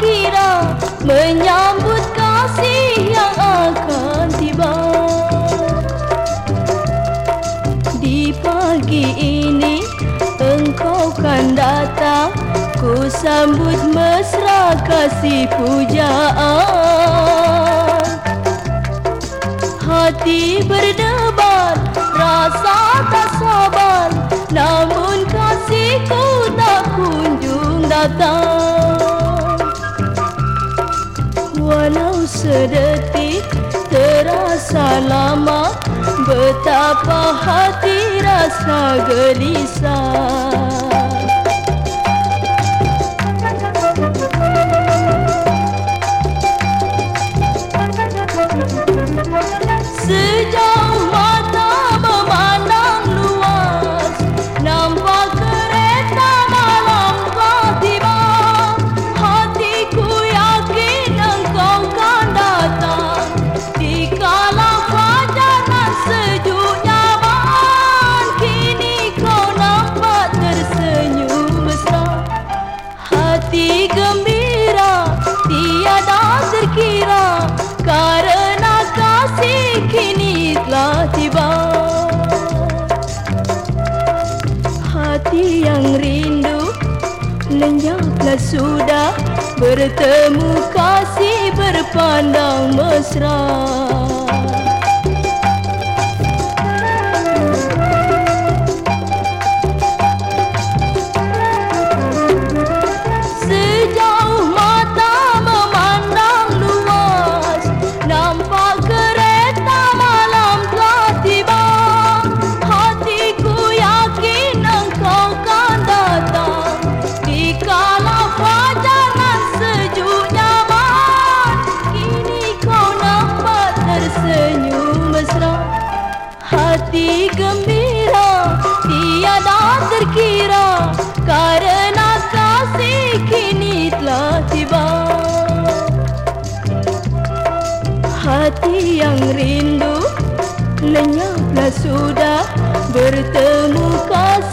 kira menyambut kasih yang akan tiba. Di pagi ini engkau kan datang Ku sambut mesra kasih pujaan. Hati berdebar, rasa tak sabar Namun kasihku Walau sedetik terasa lama. Betapa hati rasa gelisah hati yang rindu Lenyaplah sudah. Bertemu kasih berpandang mesra yang rindu lenyaplah sudah bertemu kasih